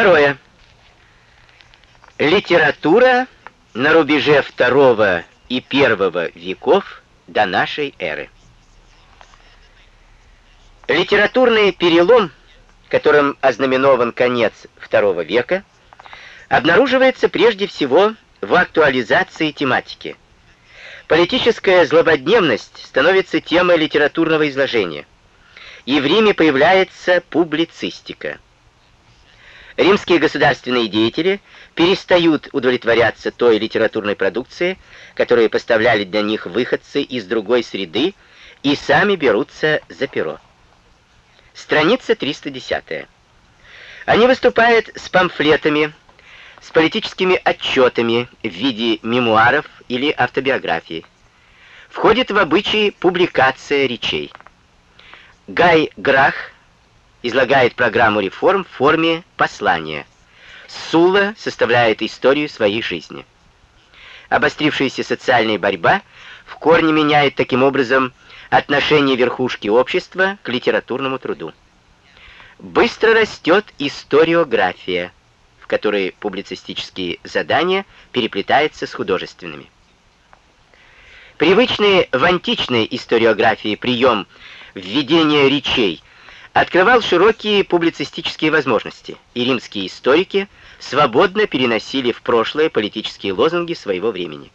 Второе. Литература на рубеже второго и первого веков до нашей эры. Литературный перелом, которым ознаменован конец II века, обнаруживается прежде всего в актуализации тематики. Политическая злободневность становится темой литературного изложения, и в Риме появляется публицистика. Римские государственные деятели перестают удовлетворяться той литературной продукцией, которую поставляли для них выходцы из другой среды, и сами берутся за перо. Страница 310. Они выступают с памфлетами, с политическими отчетами в виде мемуаров или автобиографий. Входит в обычай публикация речей. Гай Грах излагает программу реформ в форме послания. Сула составляет историю своей жизни. Обострившаяся социальная борьба в корне меняет таким образом отношение верхушки общества к литературному труду. Быстро растет историография, в которой публицистические задания переплетаются с художественными. Привычный в античной историографии прием введения речей открывал широкие публицистические возможности, и римские историки свободно переносили в прошлое политические лозунги своего времени.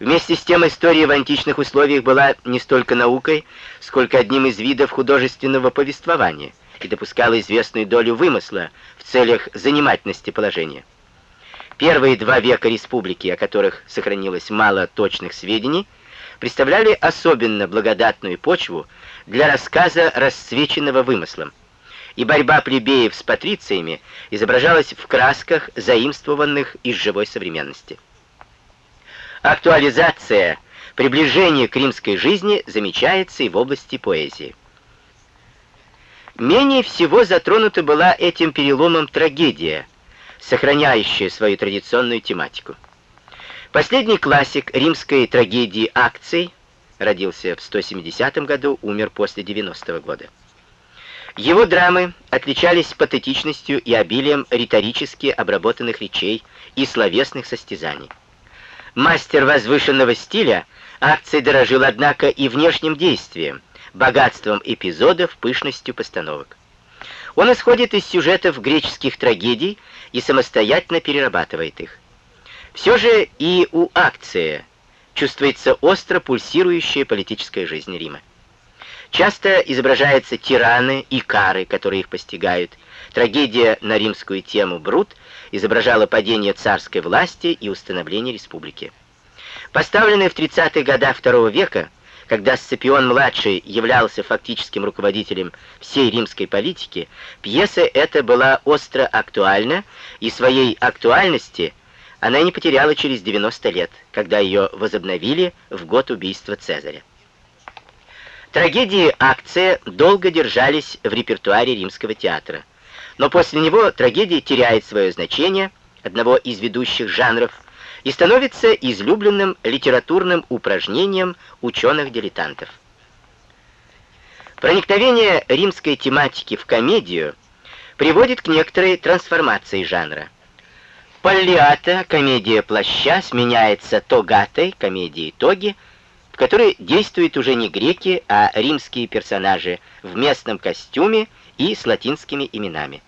Вместе с тем история в античных условиях была не столько наукой, сколько одним из видов художественного повествования и допускала известную долю вымысла в целях занимательности положения. Первые два века республики, о которых сохранилось мало точных сведений, представляли особенно благодатную почву для рассказа, расцвеченного вымыслом, и борьба плебеев с патрициями изображалась в красках, заимствованных из живой современности. Актуализация, приближение к римской жизни замечается и в области поэзии. Менее всего затронута была этим переломом трагедия, сохраняющая свою традиционную тематику. Последний классик римской трагедии «Акций» родился в 170 году, умер после 90 -го года. Его драмы отличались патетичностью и обилием риторически обработанных речей и словесных состязаний. Мастер возвышенного стиля акции дорожил, однако, и внешним действием, богатством эпизодов, пышностью постановок. Он исходит из сюжетов греческих трагедий и самостоятельно перерабатывает их. Все же и у акции чувствуется остро пульсирующая политическая жизнь Рима. Часто изображаются тираны и кары, которые их постигают. Трагедия на римскую тему «Брут» изображала падение царской власти и установление республики. Поставленная в 30-е годы II века, когда Сципион-младший являлся фактическим руководителем всей римской политики, пьеса эта была остро актуальна, и своей актуальности она не потеряла через 90 лет, когда ее возобновили в год убийства Цезаря. Трагедии акция долго держались в репертуаре римского театра, но после него трагедия теряет свое значение, одного из ведущих жанров, и становится излюбленным литературным упражнением ученых-дилетантов. Проникновение римской тематики в комедию приводит к некоторой трансформации жанра. Паллиата, комедия плаща, сменяется тогатой, комедией тоги, в которой действуют уже не греки, а римские персонажи в местном костюме и с латинскими именами.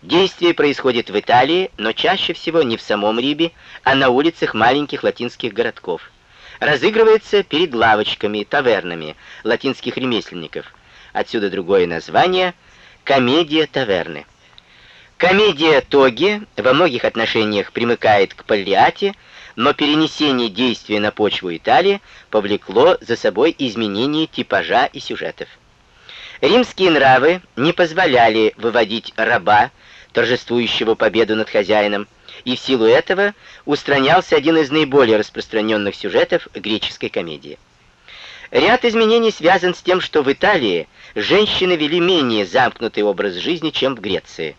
Действие происходит в Италии, но чаще всего не в самом Риме, а на улицах маленьких латинских городков. Разыгрывается перед лавочками, тавернами латинских ремесленников. Отсюда другое название «Комедия таверны». Комедия Тоги во многих отношениях примыкает к Паллиате, но перенесение действия на почву Италии повлекло за собой изменение типажа и сюжетов. Римские нравы не позволяли выводить раба, торжествующего победу над хозяином, и в силу этого устранялся один из наиболее распространенных сюжетов греческой комедии. Ряд изменений связан с тем, что в Италии женщины вели менее замкнутый образ жизни, чем в Греции.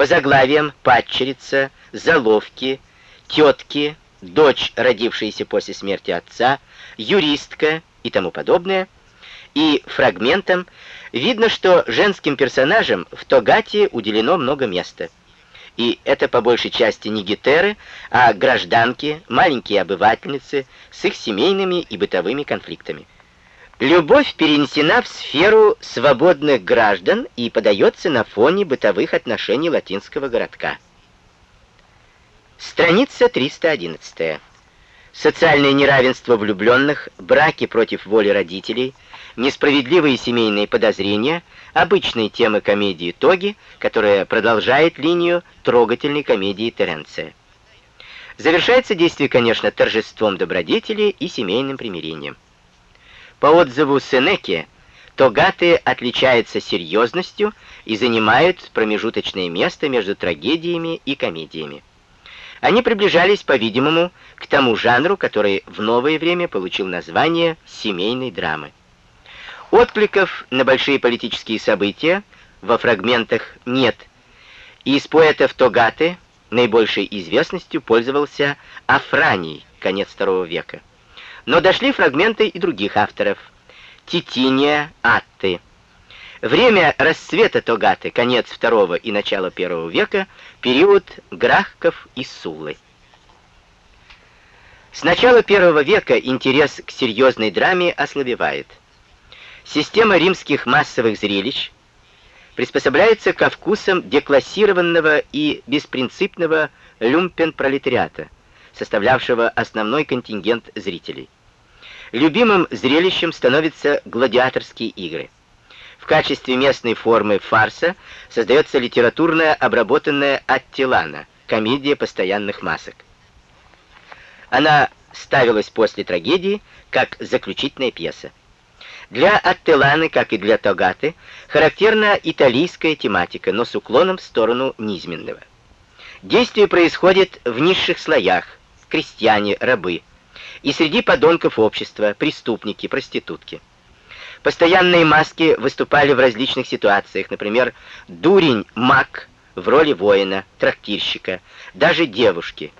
По заглавиям падчерица, заловки, тетки, дочь, родившаяся после смерти отца, юристка и тому подобное, и фрагментам видно, что женским персонажам в Тогате уделено много места. и это по большей части не гетеры, а гражданки, маленькие обывательницы с их семейными и бытовыми конфликтами. Любовь перенесена в сферу свободных граждан и подается на фоне бытовых отношений латинского городка. Страница 311. Социальное неравенство влюбленных, браки против воли родителей, несправедливые семейные подозрения — обычные темы комедии Тоги, которая продолжает линию трогательной комедии Теренция. Завершается действие, конечно, торжеством добродетели и семейным примирением. По отзыву Сенеки, Тогаты отличаются серьезностью и занимают промежуточное место между трагедиями и комедиями. Они приближались, по-видимому, к тому жанру, который в новое время получил название семейной драмы. Откликов на большие политические события во фрагментах нет, и из поэтов Тогаты наибольшей известностью пользовался Афраний, конец II века. Но дошли фрагменты и других авторов. Титиния, Атты. Время расцвета Тогаты, конец II и начало I века, период Грахков и Суллы. С начала I века интерес к серьезной драме ослабевает. Система римских массовых зрелищ приспособляется ко вкусам деклассированного и беспринципного люмпен-пролетариата – составлявшего основной контингент зрителей. Любимым зрелищем становятся гладиаторские игры. В качестве местной формы фарса создается литературная обработанная Аттилана, комедия постоянных масок. Она ставилась после трагедии как заключительная пьеса. Для Аттеланы, как и для Тогаты, характерна италийская тематика, но с уклоном в сторону низменного. Действие происходит в низших слоях, крестьяне, рабы, и среди подонков общества, преступники, проститутки. Постоянные маски выступали в различных ситуациях, например, дурень-маг в роли воина, трактирщика, даже девушки,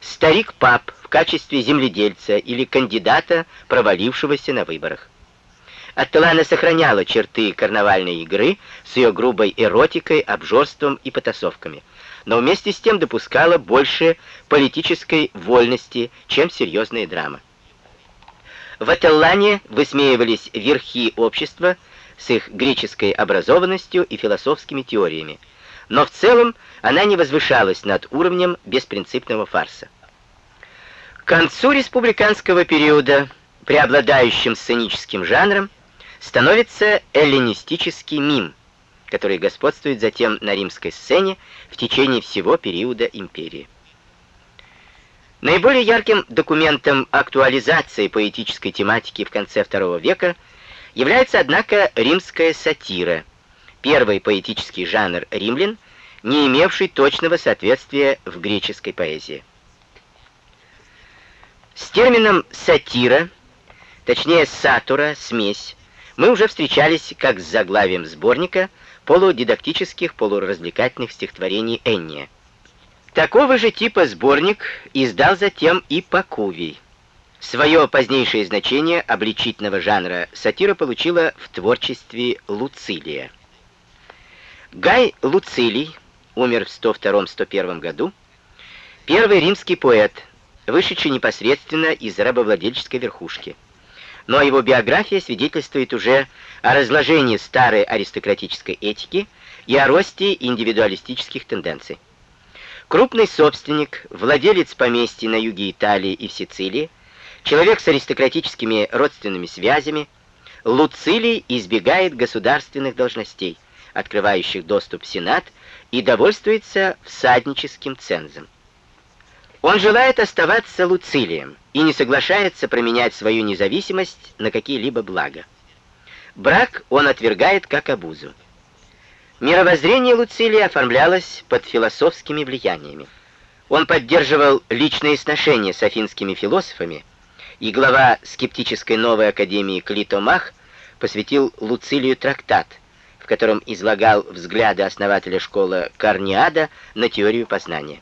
старик-пап в качестве земледельца или кандидата, провалившегося на выборах. Аттелана сохраняла черты карнавальной игры с ее грубой эротикой, обжорством и потасовками – но вместе с тем допускала больше политической вольности, чем серьезная драма. В Ателлане высмеивались верхи общества с их греческой образованностью и философскими теориями, но в целом она не возвышалась над уровнем беспринципного фарса. К концу республиканского периода преобладающим сценическим жанром становится эллинистический мим – который господствует затем на римской сцене в течение всего периода империи. Наиболее ярким документом актуализации поэтической тематики в конце II века является, однако, римская сатира, первый поэтический жанр римлян, не имевший точного соответствия в греческой поэзии. С термином «сатира», точнее «сатура», «смесь», мы уже встречались как с заглавием сборника – полудидактических, полуразвлекательных стихотворений Энния. Такого же типа сборник издал затем и Пакувий. Свое позднейшее значение обличительного жанра сатира получила в творчестве Луцилия. Гай Луцилий умер в 102-101 году, первый римский поэт, вышедший непосредственно из рабовладельческой верхушки но его биография свидетельствует уже о разложении старой аристократической этики и о росте индивидуалистических тенденций. Крупный собственник, владелец поместья на юге Италии и в Сицилии, человек с аристократическими родственными связями, Луцилий избегает государственных должностей, открывающих доступ в Сенат, и довольствуется всадническим цензом. Он желает оставаться Луцилием и не соглашается променять свою независимость на какие-либо блага. Брак он отвергает как обузу. Мировоззрение Луцилия оформлялось под философскими влияниями. Он поддерживал личные сношения с афинскими философами, и глава скептической новой академии Клитомах посвятил Луцилию трактат, в котором излагал взгляды основателя школы Карниада на теорию познания.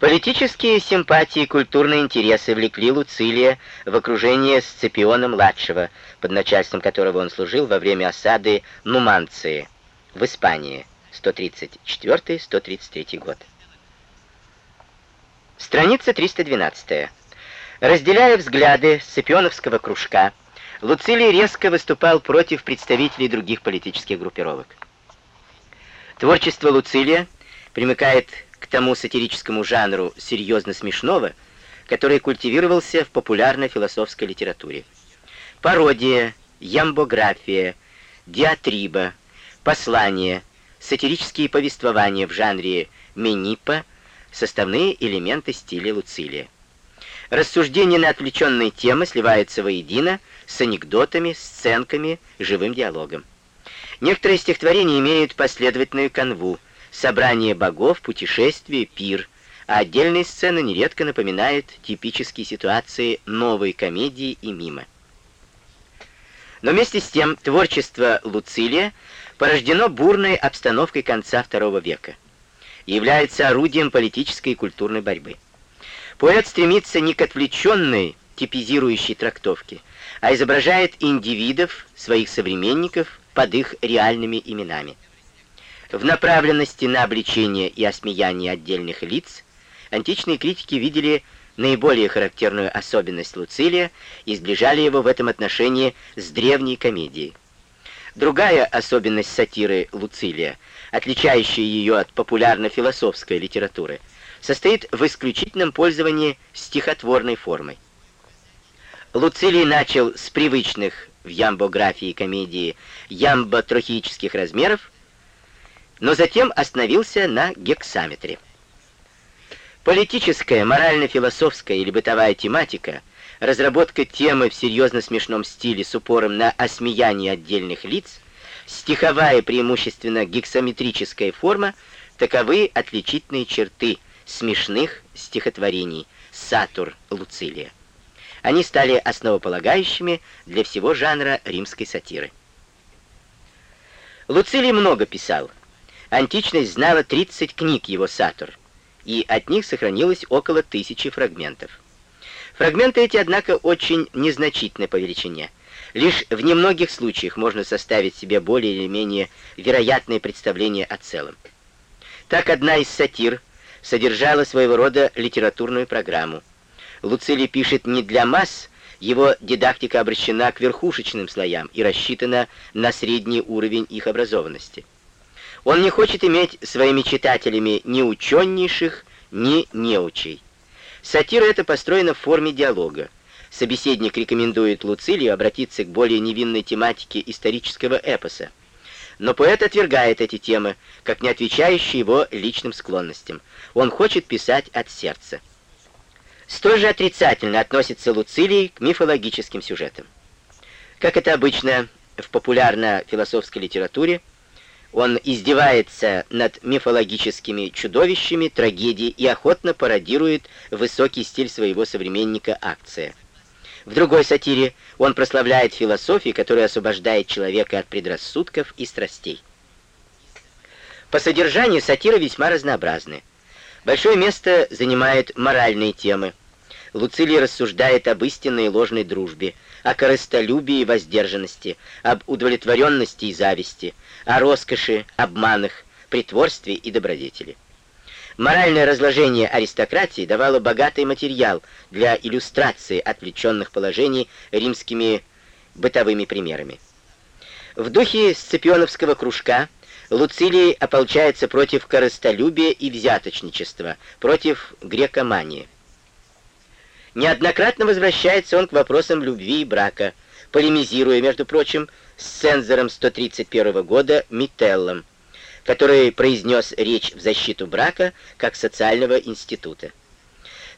Политические симпатии и культурные интересы влекли Луцилия в окружение Сципиона-младшего, под начальством которого он служил во время осады Нуманции в Испании, 134-133 год. Страница 312. Разделяя взгляды Сципионовского кружка, Луцилий резко выступал против представителей других политических группировок. Творчество Луцилия примыкает к тому сатирическому жанру серьезно смешного, который культивировался в популярной философской литературе. Пародия, ямбография, диатриба, послания, сатирические повествования в жанре менипа — составные элементы стиля Луцилия. Рассуждения на отвлеченные темы сливаются воедино с анекдотами, сценками, живым диалогом. Некоторые стихотворения имеют последовательную канву, собрание богов, путешествие, пир, а отдельные сцены нередко напоминают типические ситуации новой комедии и мима. Но вместе с тем творчество Луцилия порождено бурной обстановкой конца II века и является орудием политической и культурной борьбы. Поэт стремится не к отвлеченной, типизирующей трактовке, а изображает индивидов, своих современников, под их реальными именами. В направленности на обличение и осмеяние отдельных лиц античные критики видели наиболее характерную особенность Луцилия и сближали его в этом отношении с древней комедией. Другая особенность сатиры Луцилия, отличающая ее от популярно-философской литературы, состоит в исключительном пользовании стихотворной формой. Луцилий начал с привычных в ямбографии комедии ямбо-трохических размеров, но затем остановился на гексаметре. Политическая, морально-философская или бытовая тематика, разработка темы в серьезно смешном стиле с упором на осмеяние отдельных лиц, стиховая преимущественно гексаметрическая форма — таковы отличительные черты смешных стихотворений Сатур Луцилия. Они стали основополагающими для всего жанра римской сатиры. Луцилий много писал. Античность знала 30 книг его сатур, и от них сохранилось около тысячи фрагментов. Фрагменты эти, однако, очень незначительны по величине. Лишь в немногих случаях можно составить себе более или менее вероятное представление о целом. Так одна из сатир содержала своего рода литературную программу. Луцилий пишет не для масс, его дидактика обращена к верхушечным слоям и рассчитана на средний уровень их образованности. Он не хочет иметь своими читателями ни ученейших, ни неучей. Сатира эта построена в форме диалога. Собеседник рекомендует Луцилию обратиться к более невинной тематике исторического эпоса. Но поэт отвергает эти темы, как не отвечающие его личным склонностям. Он хочет писать от сердца. Столь же отрицательно относится Луцилий к мифологическим сюжетам. Как это обычно в популярно-философской литературе, он издевается над мифологическими чудовищами трагедии и охотно пародирует высокий стиль своего современника Акция. В другой сатире он прославляет философию, которая освобождает человека от предрассудков и страстей. По содержанию сатира весьма разнообразны. Большое место занимают моральные темы. Луцилий рассуждает об истинной и ложной дружбе, о корыстолюбии и воздержанности, об удовлетворенности и зависти, о роскоши, обманах, притворстве и добродетели. Моральное разложение аристократии давало богатый материал для иллюстрации отвлеченных положений римскими бытовыми примерами. В духе сципионовского кружка Луцилий ополчается против корыстолюбия и взяточничества, против грекомании. Неоднократно возвращается он к вопросам любви и брака, полемизируя, между прочим, с цензором 131 года Мителлом, который произнес речь в защиту брака как социального института.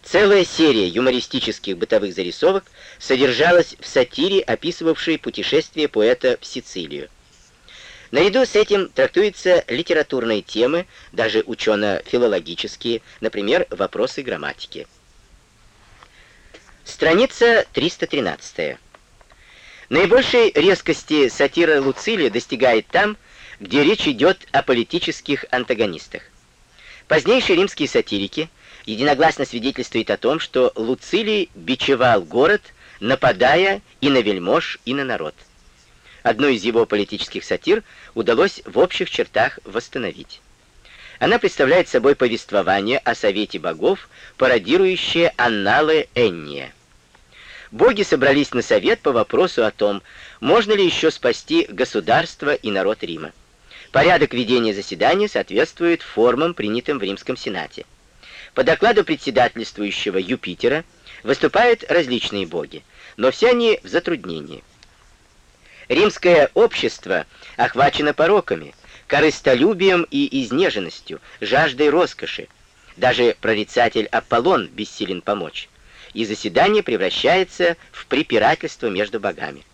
Целая серия юмористических бытовых зарисовок содержалась в сатире, описывавшей путешествие поэта в Сицилию. Наряду с этим трактуются литературные темы, даже учено-филологические, например, вопросы грамматики. Страница 313. Наибольшей резкости сатира Луцилия достигает там, где речь идет о политических антагонистах. Позднейшие римские сатирики единогласно свидетельствуют о том, что Луцилий бичевал город, нападая и на вельмож, и на народ. одну из его политических сатир удалось в общих чертах восстановить. Она представляет собой повествование о совете богов, пародирующее анналы Энния. Боги собрались на совет по вопросу о том, можно ли еще спасти государство и народ Рима. Порядок ведения заседания соответствует формам, принятым в Римском Сенате. По докладу председательствующего Юпитера выступают различные боги, но все они в затруднении. Римское общество охвачено пороками, корыстолюбием и изнеженностью, жаждой роскоши. Даже прорицатель Аполлон бессилен помочь, и заседание превращается в препирательство между богами.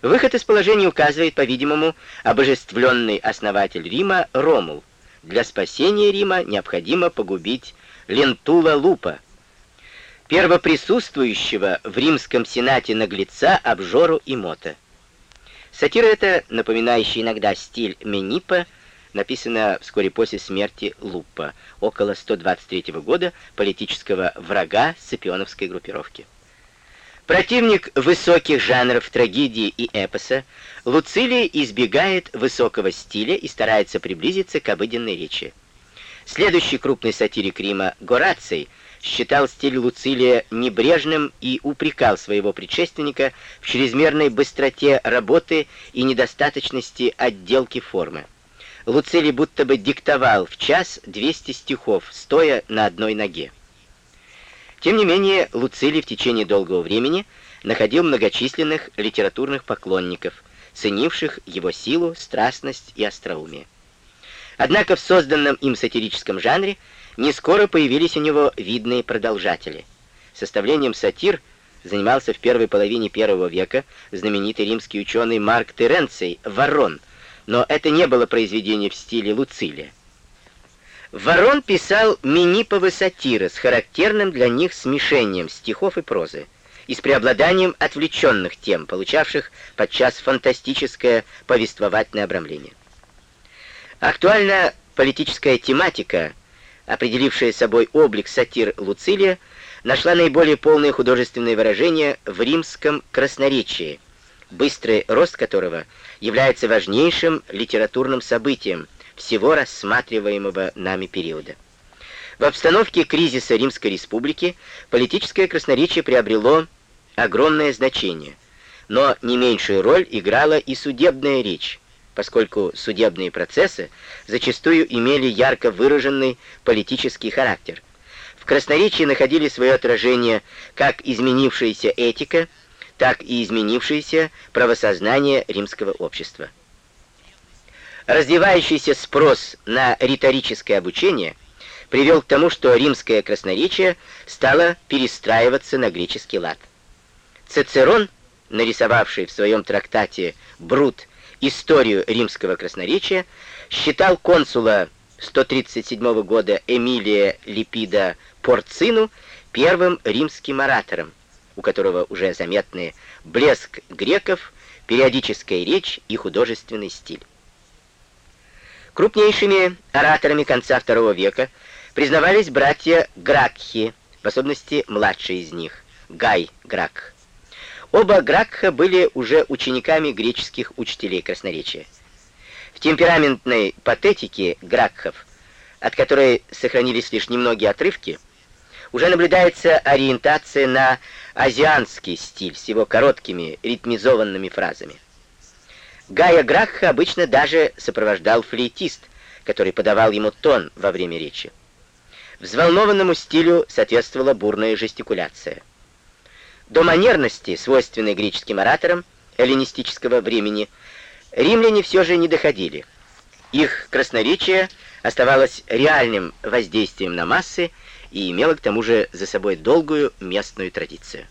Выход из положения указывает, по-видимому, обожествленный основатель Рима Ромул. Для спасения Рима необходимо погубить Лентула Лупа, первоприсутствующего в римском сенате наглеца, обжору и мота. Сатира эта, напоминающая иногда стиль Менипа, написана вскоре после смерти Луппа, около 123 года, политического врага сципионовской группировки. Противник высоких жанров трагедии и эпоса, Луцилий избегает высокого стиля и старается приблизиться к обыденной речи. Следующий крупный сатирик Рима Гораций – считал стиль Луцилия небрежным и упрекал своего предшественника в чрезмерной быстроте работы и недостаточности отделки формы. Луцилий будто бы диктовал в час 200 стихов, стоя на одной ноге. Тем не менее, Луцилий в течение долгого времени находил многочисленных литературных поклонников, ценивших его силу, страстность и остроумие. Однако в созданном им сатирическом жанре не скоро появились у него видные продолжатели. Составлением сатир занимался в первой половине первого века знаменитый римский ученый Марк Теренций Ворон, но это не было произведение в стиле Луцилия. Ворон писал миниповые сатиры с характерным для них смешением стихов и прозы и с преобладанием отвлеченных тем, получавших подчас фантастическое повествовательное обрамление. Актуальная политическая тематика – определившая собой облик сатир Луцилия, нашла наиболее полное художественное выражение в римском красноречии, быстрый рост которого является важнейшим литературным событием всего рассматриваемого нами периода. В обстановке кризиса Римской Республики политическое красноречие приобрело огромное значение, но не меньшую роль играла и судебная речь, поскольку судебные процессы зачастую имели ярко выраженный политический характер. В красноречии находили свое отражение как изменившаяся этика, так и изменившееся правосознание римского общества. Развивающийся спрос на риторическое обучение привел к тому, что римское красноречие стало перестраиваться на греческий лад. Цицерон, нарисовавший в своем трактате «Брут» историю римского красноречия, считал консула 137 года Эмилия Липида Порцину первым римским оратором, у которого уже заметны блеск греков, периодическая речь и художественный стиль. Крупнейшими ораторами конца II века признавались братья Гракхи, в особенности младший из них, Гай Гракх. Оба Гракха были уже учениками греческих учителей красноречия. В темпераментной патетике Гракхов, от которой сохранились лишь немногие отрывки, уже наблюдается ориентация на азианский стиль с его короткими ритмизованными фразами. Гая Гракха обычно даже сопровождал флейтист, который подавал ему тон во время речи. Взволнованному стилю соответствовала бурная жестикуляция. До манерности, свойственной греческим ораторам эллинистического времени, римляне все же не доходили. Их красноречие оставалось реальным воздействием на массы и имело к тому же за собой долгую местную традицию.